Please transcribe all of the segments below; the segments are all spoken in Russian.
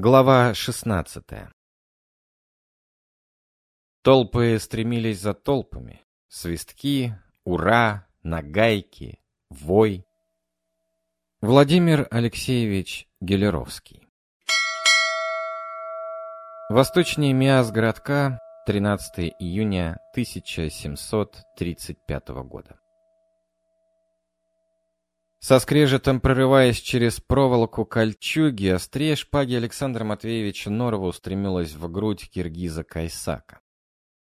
Глава 16 Толпы стремились за толпами. Свистки, ура, нагайки, вой. Владимир Алексеевич Гелеровский Восточнее Миас городка, 13 июня 1735 года. Со скрежетом прорываясь через проволоку кольчуги, острее шпаги Александра Матвеевича Норова устремилась в грудь киргиза Кайсака.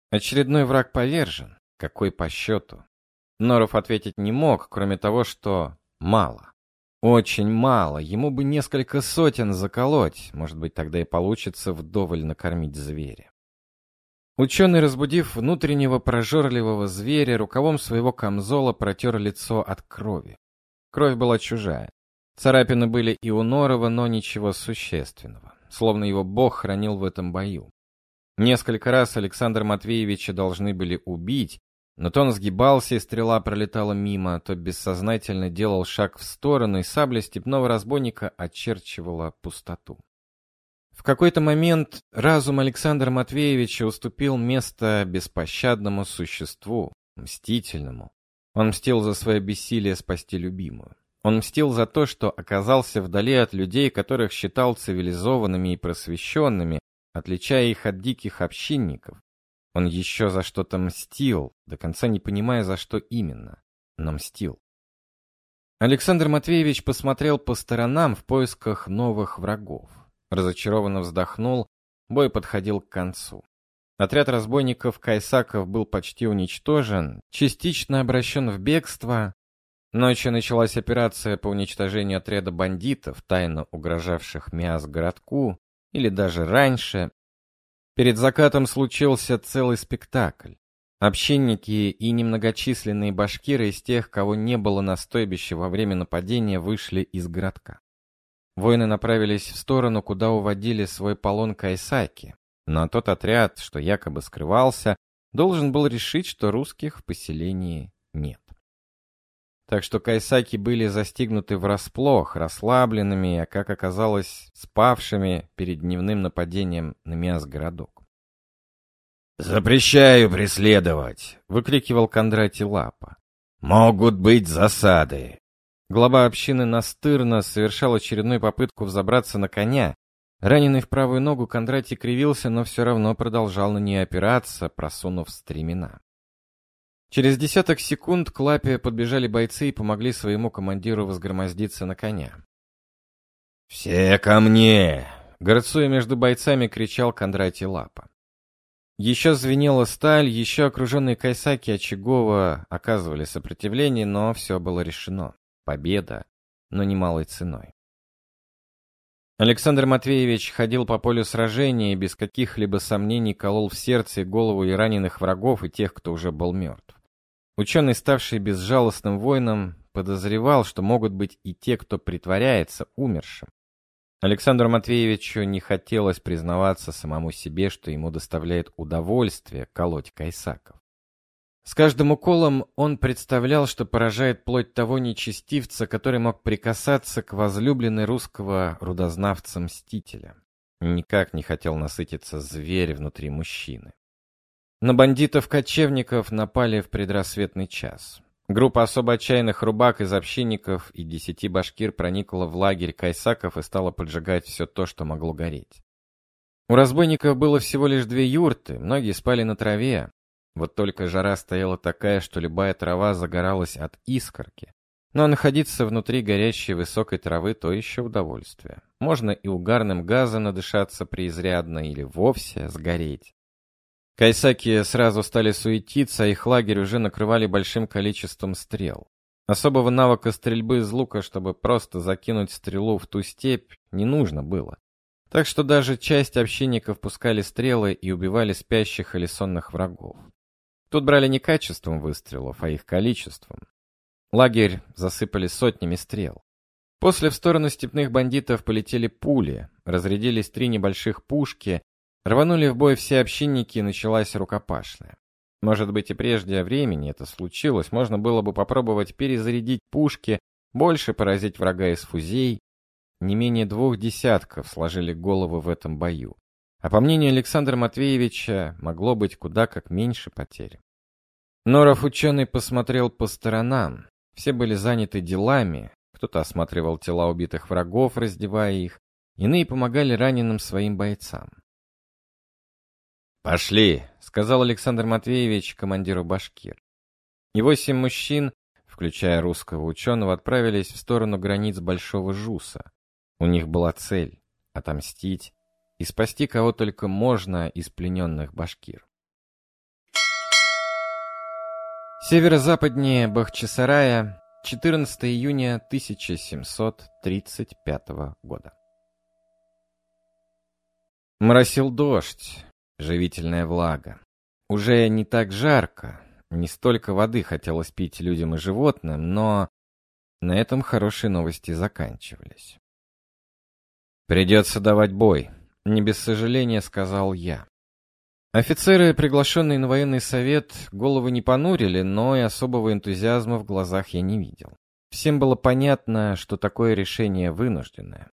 Очередной враг повержен. Какой по счету? Норов ответить не мог, кроме того, что мало. Очень мало. Ему бы несколько сотен заколоть. Может быть, тогда и получится вдоволь накормить зверя. Ученый, разбудив внутреннего прожорливого зверя, рукавом своего камзола протер лицо от крови. Кровь была чужая. Царапины были и у Норова, но ничего существенного. Словно его бог хранил в этом бою. Несколько раз Александра Матвеевича должны были убить, но то он сгибался, и стрела пролетала мимо, то бессознательно делал шаг в сторону, и сабля степного разбойника очерчивала пустоту. В какой-то момент разум Александра Матвеевича уступил место беспощадному существу, мстительному, он мстил за свое бессилие спасти любимую. Он мстил за то, что оказался вдали от людей, которых считал цивилизованными и просвещенными, отличая их от диких общинников. Он еще за что-то мстил, до конца не понимая, за что именно, но мстил. Александр Матвеевич посмотрел по сторонам в поисках новых врагов. Разочарованно вздохнул, бой подходил к концу. Отряд разбойников-кайсаков был почти уничтожен, частично обращен в бегство. Ночью началась операция по уничтожению отряда бандитов, тайно угрожавших Миас-городку, или даже раньше. Перед закатом случился целый спектакль. Общинники и немногочисленные башкиры из тех, кого не было на стойбище во время нападения, вышли из городка. Воины направились в сторону, куда уводили свой полон кайсаки. Но тот отряд, что якобы скрывался, должен был решить, что русских в поселении нет. Так что кайсаки были застигнуты врасплох, расслабленными, а, как оказалось, спавшими перед дневным нападением на Миас-городок. «Запрещаю преследовать!» — выкрикивал Кондратий Лапа. «Могут быть засады!» Глава общины настырно совершал очередную попытку взобраться на коня, Раненый в правую ногу Кондратий кривился, но все равно продолжал на нее опираться, просунув стремена. Через десяток секунд к лапе подбежали бойцы и помогли своему командиру возгромоздиться на коня. «Все ко мне!» — горцуя между бойцами, кричал Кондратий Лапа. Еще звенела сталь, еще окруженные кайсаки Очагова оказывали сопротивление, но все было решено. Победа, но немалой ценой. Александр Матвеевич ходил по полю сражения и без каких-либо сомнений колол в сердце и голову и раненых врагов, и тех, кто уже был мертв. Ученый, ставший безжалостным воином, подозревал, что могут быть и те, кто притворяется умершим. Александру Матвеевичу не хотелось признаваться самому себе, что ему доставляет удовольствие колоть кайсаков. С каждым уколом он представлял, что поражает плоть того нечестивца, который мог прикасаться к возлюбленной русского рудознавца-мстителя. Никак не хотел насытиться зверь внутри мужчины. На бандитов-кочевников напали в предрассветный час. Группа особо отчаянных рубак из общинников и десяти башкир проникла в лагерь кайсаков и стала поджигать все то, что могло гореть. У разбойников было всего лишь две юрты, многие спали на траве, вот только жара стояла такая, что любая трава загоралась от искорки. Но находиться внутри горящей высокой травы – то еще удовольствие. Можно и угарным газом надышаться преизрядно или вовсе сгореть. Кайсаки сразу стали суетиться, а их лагерь уже накрывали большим количеством стрел. Особого навыка стрельбы из лука, чтобы просто закинуть стрелу в ту степь, не нужно было. Так что даже часть общинников пускали стрелы и убивали спящих или сонных врагов. Тут брали не качеством выстрелов, а их количеством. Лагерь засыпали сотнями стрел. После в сторону степных бандитов полетели пули, разрядились три небольших пушки, рванули в бой все общинники и началась рукопашная. Может быть и прежде времени это случилось, можно было бы попробовать перезарядить пушки, больше поразить врага из фузей. не менее двух десятков сложили головы в этом бою. А по мнению Александра Матвеевича, могло быть куда как меньше потерь. Норов ученый посмотрел по сторонам. Все были заняты делами, кто-то осматривал тела убитых врагов, раздевая их, иные помогали раненым своим бойцам. «Пошли», — сказал Александр Матвеевич командиру башкир. И восемь мужчин, включая русского ученого, отправились в сторону границ Большого Жуса. У них была цель — отомстить и спасти кого только можно из плененных башкир. Северо-западнее Бахчисарая, 14 июня 1735 года. Моросил дождь, живительная влага. Уже не так жарко, не столько воды хотелось пить людям и животным, но на этом хорошие новости заканчивались. «Придется давать бой», — не без сожаления сказал я. Офицеры, приглашенные на военный совет, головы не понурили, но и особого энтузиазма в глазах я не видел. Всем было понятно, что такое решение вынужденное.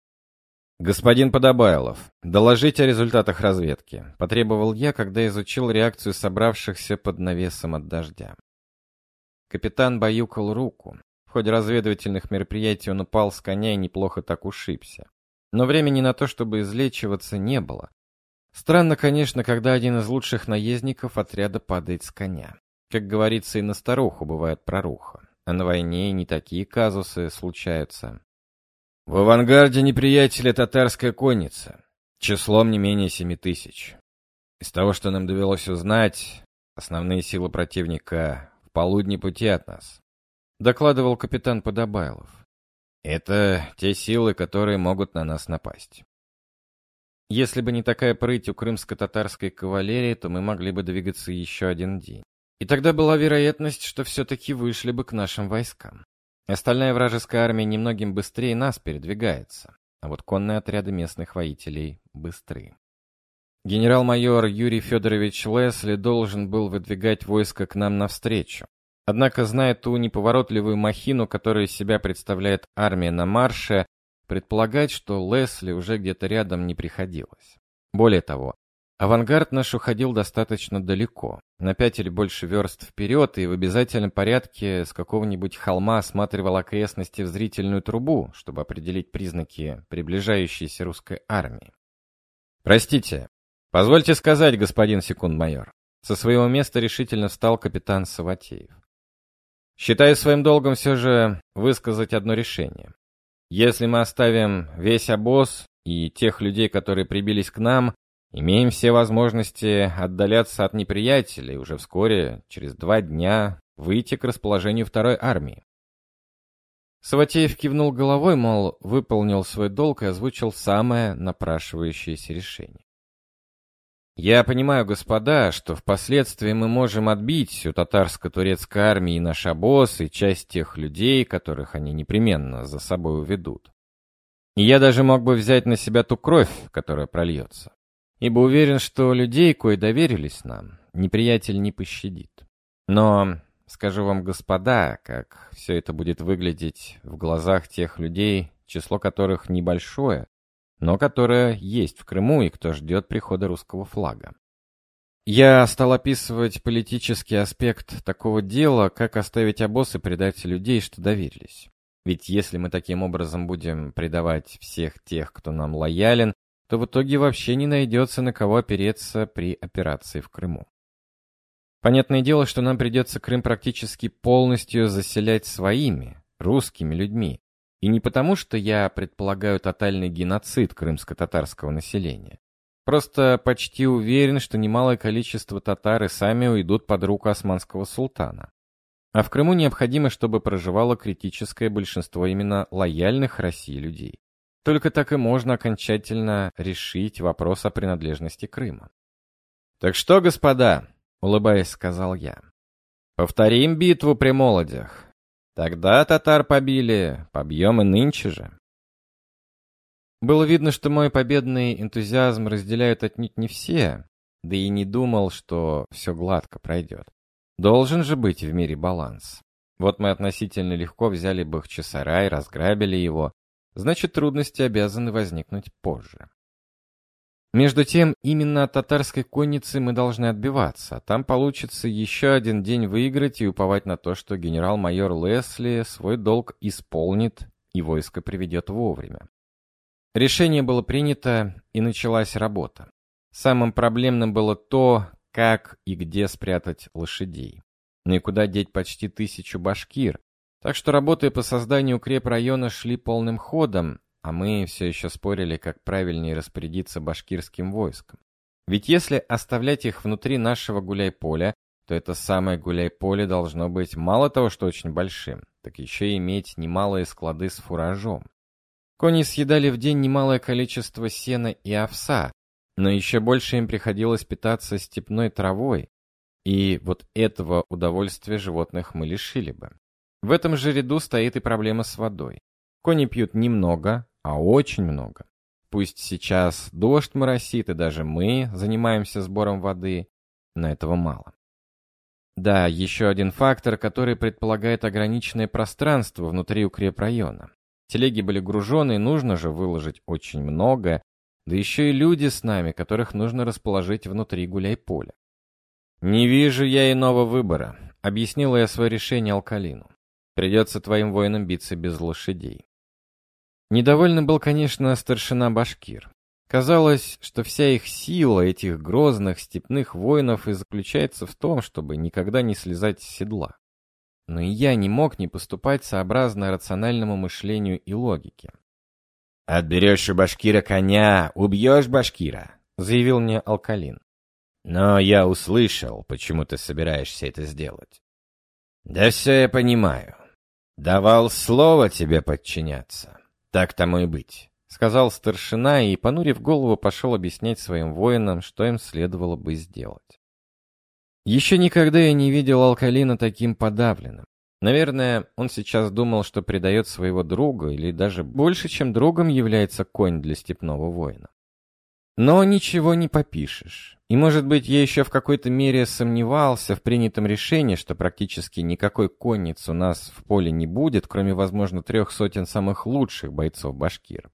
«Господин Подобайлов, доложите о результатах разведки», — потребовал я, когда изучил реакцию собравшихся под навесом от дождя. Капитан баюкал руку. В ходе разведывательных мероприятий он упал с коня и неплохо так ушибся. Но времени на то, чтобы излечиваться, не было. Странно, конечно, когда один из лучших наездников отряда падает с коня. Как говорится, и на старуху бывает проруха. А на войне не такие казусы случаются. В авангарде неприятеля татарская конница, числом не менее семи тысяч. Из того, что нам довелось узнать, основные силы противника в полудне пути от нас, докладывал капитан Подобайлов. Это те силы, которые могут на нас напасть. Если бы не такая прыть у крымско-татарской кавалерии, то мы могли бы двигаться еще один день. И тогда была вероятность, что все-таки вышли бы к нашим войскам. Остальная вражеская армия немногим быстрее нас передвигается, а вот конные отряды местных воителей быстры. Генерал-майор Юрий Федорович Лесли должен был выдвигать войско к нам навстречу. Однако, зная ту неповоротливую махину, которая из себя представляет армия на марше, предполагать, что Лесли уже где-то рядом не приходилось. Более того, Авангард наш уходил достаточно далеко, на пять или больше верст вперед, и в обязательном порядке с какого-нибудь холма осматривал окрестности в зрительную трубу, чтобы определить признаки приближающейся русской армии. «Простите, позвольте сказать, господин секунд-майор». Со своего места решительно встал капитан Саватеев. «Считаю своим долгом все же высказать одно решение. Если мы оставим весь обоз и тех людей, которые прибились к нам, Имеем все возможности отдаляться от неприятелей уже вскоре, через два дня, выйти к расположению второй армии. Саватеев кивнул головой, мол, выполнил свой долг и озвучил самое напрашивающееся решение. Я понимаю, господа, что впоследствии мы можем отбить всю татарско-турецкой армии наш обоз, и часть тех людей, которых они непременно за собой уведут. И я даже мог бы взять на себя ту кровь, которая прольется ибо уверен, что людей, кои доверились нам, неприятель не пощадит. Но скажу вам, господа, как все это будет выглядеть в глазах тех людей, число которых небольшое, но которое есть в Крыму и кто ждет прихода русского флага. Я стал описывать политический аспект такого дела, как оставить обоз и предать людей, что доверились. Ведь если мы таким образом будем предавать всех тех, кто нам лоялен, то в итоге вообще не найдется на кого опереться при операции в Крыму. Понятное дело, что нам придется Крым практически полностью заселять своими, русскими людьми. И не потому, что я предполагаю тотальный геноцид крымско-татарского населения. Просто почти уверен, что немалое количество татар и сами уйдут под руку османского султана. А в Крыму необходимо, чтобы проживало критическое большинство именно лояльных России людей. Только так и можно окончательно решить вопрос о принадлежности Крыма. «Так что, господа?» — улыбаясь, сказал я. «Повторим битву при молодях. Тогда татар побили, побьем и нынче же». Было видно, что мой победный энтузиазм разделяют отнюдь не все, да и не думал, что все гладко пройдет. Должен же быть в мире баланс. Вот мы относительно легко взяли Бахчисарай, разграбили его, значит трудности обязаны возникнуть позже. Между тем, именно от татарской конницы мы должны отбиваться, там получится еще один день выиграть и уповать на то, что генерал-майор Лесли свой долг исполнит и войско приведет вовремя. Решение было принято, и началась работа. Самым проблемным было то, как и где спрятать лошадей. Ну и куда деть почти тысячу башкир. Так что работы по созданию укрепрайона шли полным ходом, а мы все еще спорили, как правильнее распорядиться башкирским войском. Ведь если оставлять их внутри нашего гуляй-поля, то это самое гуляй-поле должно быть мало того, что очень большим, так еще и иметь немалые склады с фуражом. Кони съедали в день немалое количество сена и овса, но еще больше им приходилось питаться степной травой, и вот этого удовольствия животных мы лишили бы. В этом же ряду стоит и проблема с водой. Кони пьют немного, а очень много. Пусть сейчас дождь моросит, и даже мы занимаемся сбором воды, но этого мало. Да, еще один фактор, который предполагает ограниченное пространство внутри укрепрайона. Телеги были гружены, нужно же выложить очень много, да еще и люди с нами, которых нужно расположить внутри гуляй-поля. «Не вижу я иного выбора», — объяснила я свое решение Алкалину. «Придется твоим воинам биться без лошадей». Недовольным был, конечно, старшина Башкир. Казалось, что вся их сила этих грозных степных воинов и заключается в том, чтобы никогда не слезать с седла. Но и я не мог не поступать сообразно рациональному мышлению и логике. «Отберешь у Башкира коня, убьешь Башкира», — заявил мне Алкалин. «Но я услышал, почему ты собираешься это сделать». «Да все я понимаю. Давал слово тебе подчиняться. «Так тому и быть», — сказал старшина и, понурив голову, пошел объяснять своим воинам, что им следовало бы сделать. Еще никогда я не видел Алкалина таким подавленным. Наверное, он сейчас думал, что предает своего друга, или даже больше, чем другом является конь для степного воина. Но ничего не попишешь. И, может быть, я еще в какой-то мере сомневался в принятом решении, что практически никакой конницы у нас в поле не будет, кроме, возможно, трех сотен самых лучших бойцов башкир.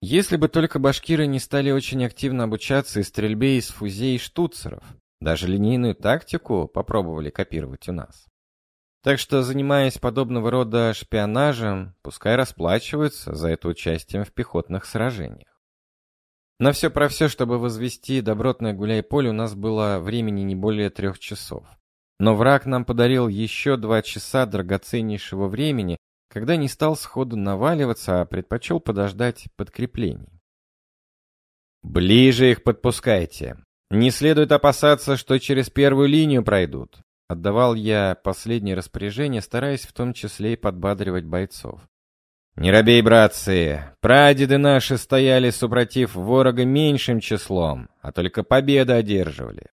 Если бы только башкиры не стали очень активно обучаться и стрельбе из фузей и штуцеров, даже линейную тактику попробовали копировать у нас. Так что, занимаясь подобного рода шпионажем, пускай расплачиваются за это участием в пехотных сражениях. На все про все, чтобы возвести добротное гуляй-поле, у нас было времени не более трех часов. Но враг нам подарил еще два часа драгоценнейшего времени, когда не стал сходу наваливаться, а предпочел подождать подкреплений. «Ближе их подпускайте. Не следует опасаться, что через первую линию пройдут», отдавал я последнее распоряжение, стараясь в том числе и подбадривать бойцов. «Не робей, братцы! Прадеды наши стояли, супротив ворога меньшим числом, а только победы одерживали».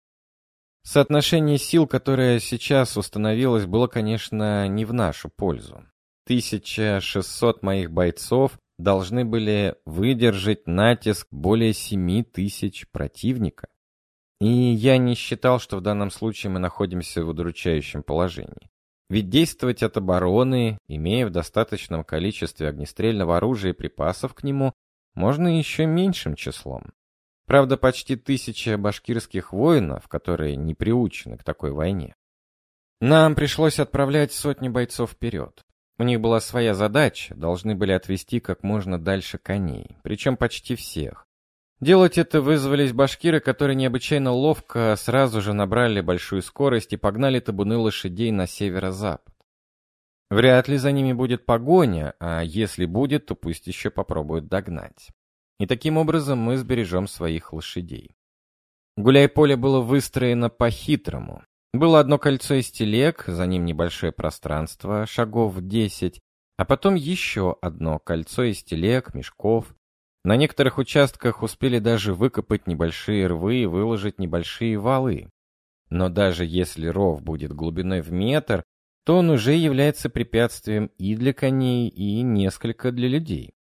Соотношение сил, которое сейчас установилось, было, конечно, не в нашу пользу. 1600 моих бойцов должны были выдержать натиск более 7000 противника. И я не считал, что в данном случае мы находимся в удручающем положении. Ведь действовать от обороны, имея в достаточном количестве огнестрельного оружия и припасов к нему, можно еще меньшим числом. Правда, почти тысяча башкирских воинов, которые не приучены к такой войне. Нам пришлось отправлять сотни бойцов вперед. У них была своя задача, должны были отвести как можно дальше коней, причем почти всех. Делать это вызвались башкиры, которые необычайно ловко сразу же набрали большую скорость и погнали табуны лошадей на северо-запад. Вряд ли за ними будет погоня, а если будет, то пусть еще попробуют догнать. И таким образом мы сбережем своих лошадей. Гуляй-поле было выстроено по-хитрому. Было одно кольцо из телег, за ним небольшое пространство, шагов 10, а потом еще одно кольцо из телег, мешков, на некоторых участках успели даже выкопать небольшие рвы и выложить небольшие валы. Но даже если ров будет глубиной в метр, то он уже является препятствием и для коней, и несколько для людей.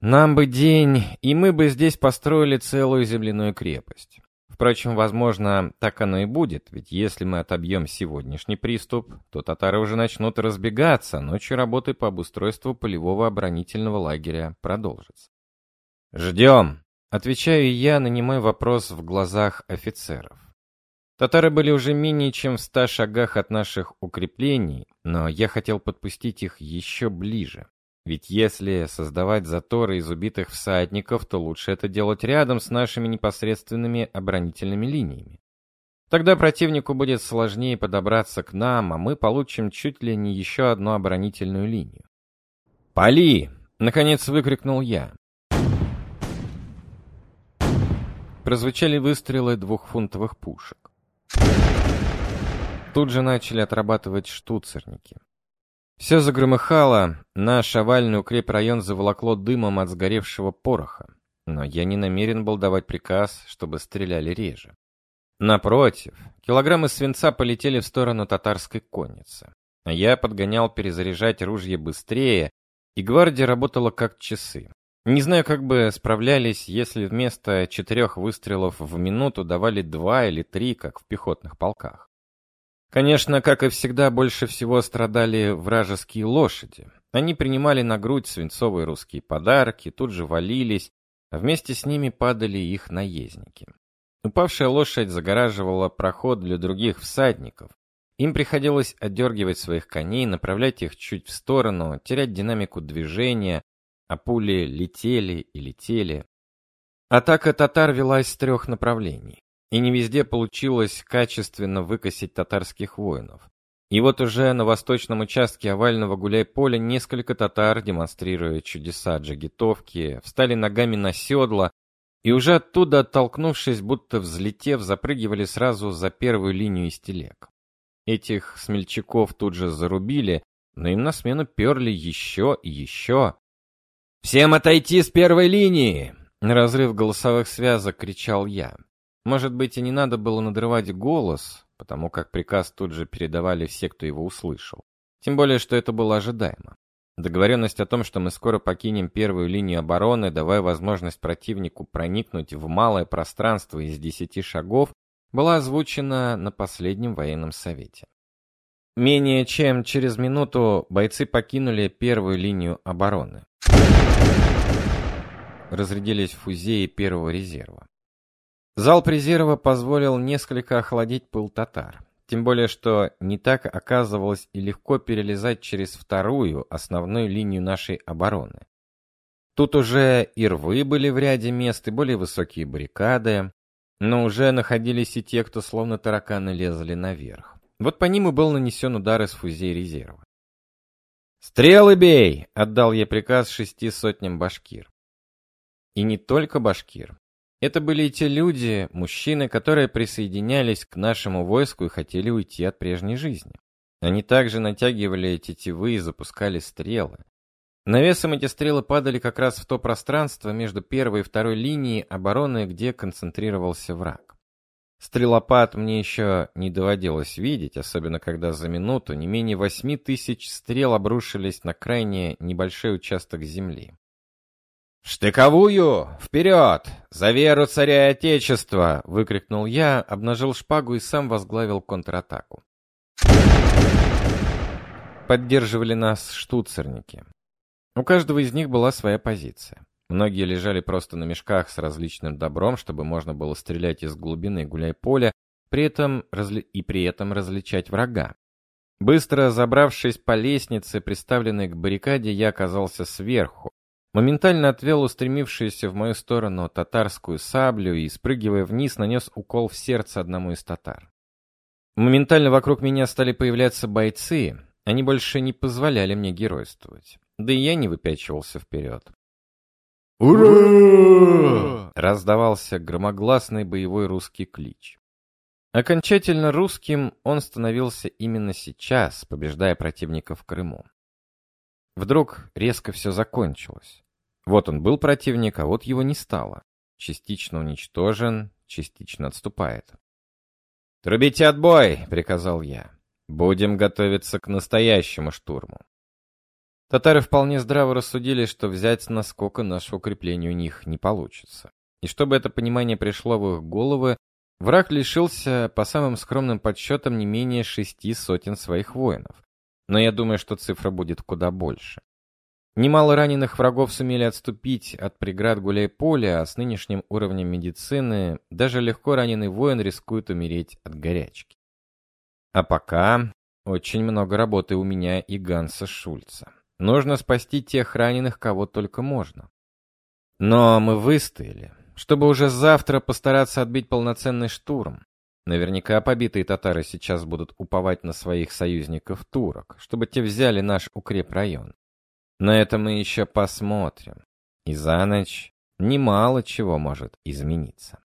Нам бы день, и мы бы здесь построили целую земляную крепость. Впрочем, возможно, так оно и будет, ведь если мы отобьем сегодняшний приступ, то татары уже начнут разбегаться, ночью работы по обустройству полевого оборонительного лагеря продолжатся. «Ждем», — отвечаю я на немой вопрос в глазах офицеров. Татары были уже менее чем в ста шагах от наших укреплений, но я хотел подпустить их еще ближе. Ведь если создавать заторы из убитых всадников, то лучше это делать рядом с нашими непосредственными оборонительными линиями. Тогда противнику будет сложнее подобраться к нам, а мы получим чуть ли не еще одну оборонительную линию. «Пали!» — наконец выкрикнул я. Прозвучали выстрелы двухфунтовых пушек. Тут же начали отрабатывать штуцерники. Все загромыхало, наш овальный укрепрайон заволокло дымом от сгоревшего пороха, но я не намерен был давать приказ, чтобы стреляли реже. Напротив, килограммы свинца полетели в сторону татарской конницы. Я подгонял перезаряжать ружье быстрее, и гвардия работала как часы. Не знаю, как бы справлялись, если вместо четырех выстрелов в минуту давали два или три, как в пехотных полках. Конечно, как и всегда, больше всего страдали вражеские лошади. Они принимали на грудь свинцовые русские подарки, тут же валились, а вместе с ними падали их наездники. Упавшая лошадь загораживала проход для других всадников. Им приходилось отдергивать своих коней, направлять их чуть в сторону, терять динамику движения, а пули летели и летели. Атака татар велась с трех направлений. И не везде получилось качественно выкосить татарских воинов. И вот уже на восточном участке овального гуляй-поля несколько татар, демонстрируя чудеса джигитовки, встали ногами на седла и уже оттуда, оттолкнувшись, будто взлетев, запрыгивали сразу за первую линию из телег. Этих смельчаков тут же зарубили, но им на смену перли еще и еще. «Всем отойти с первой линии!» Разрыв голосовых связок кричал я. Может быть, и не надо было надрывать голос, потому как приказ тут же передавали все, кто его услышал. Тем более, что это было ожидаемо. Договоренность о том, что мы скоро покинем первую линию обороны, давая возможность противнику проникнуть в малое пространство из десяти шагов, была озвучена на последнем военном совете. Менее чем через минуту бойцы покинули первую линию обороны. Разрядились фузеи первого резерва. Зал Презерова позволил несколько охладить пыл татар. Тем более, что не так оказывалось и легко перелезать через вторую, основную линию нашей обороны. Тут уже и рвы были в ряде мест, и более высокие баррикады, но уже находились и те, кто словно тараканы лезли наверх. Вот по ним и был нанесен удар из фузей резерва. «Стрелы бей!» — отдал я приказ шести сотням башкир. И не только башкир. Это были те люди, мужчины, которые присоединялись к нашему войску и хотели уйти от прежней жизни. Они также натягивали тетивы и запускали стрелы. Навесом эти стрелы падали как раз в то пространство между первой и второй линией обороны, где концентрировался враг. Стрелопад мне еще не доводилось видеть, особенно когда за минуту не менее восьми тысяч стрел обрушились на крайне небольшой участок земли. «Штыковую! Вперед! За веру царя и отечества!» — выкрикнул я, обнажил шпагу и сам возглавил контратаку. Поддерживали нас штуцерники. У каждого из них была своя позиция. Многие лежали просто на мешках с различным добром, чтобы можно было стрелять из глубины гуляй-поля, при этом разли... и при этом различать врага. Быстро забравшись по лестнице, приставленной к баррикаде, я оказался сверху, Моментально отвел устремившуюся в мою сторону татарскую саблю и, спрыгивая вниз, нанес укол в сердце одному из татар. Моментально вокруг меня стали появляться бойцы, они больше не позволяли мне геройствовать. Да и я не выпячивался вперед. «Ура!» раздавался громогласный боевой русский клич. Окончательно русским он становился именно сейчас, побеждая противника в Крыму. Вдруг резко все закончилось. Вот он был противник, а вот его не стало. Частично уничтожен, частично отступает. «Трубите отбой!» — приказал я. «Будем готовиться к настоящему штурму». Татары вполне здраво рассудили, что взять наскока наше укрепление у них не получится. И чтобы это понимание пришло в их головы, Враг лишился, по самым скромным подсчетам, не менее шести сотен своих воинов. Но я думаю, что цифра будет куда больше. Немало раненых врагов сумели отступить от преград гуляй-поля, а с нынешним уровнем медицины даже легко раненый воин рискует умереть от горячки. А пока очень много работы у меня и Ганса Шульца. Нужно спасти тех раненых, кого только можно. Но мы выстояли, чтобы уже завтра постараться отбить полноценный штурм. Наверняка побитые татары сейчас будут уповать на своих союзников-турок, чтобы те взяли наш укрепрайон. На это мы еще посмотрим. И за ночь немало чего может измениться.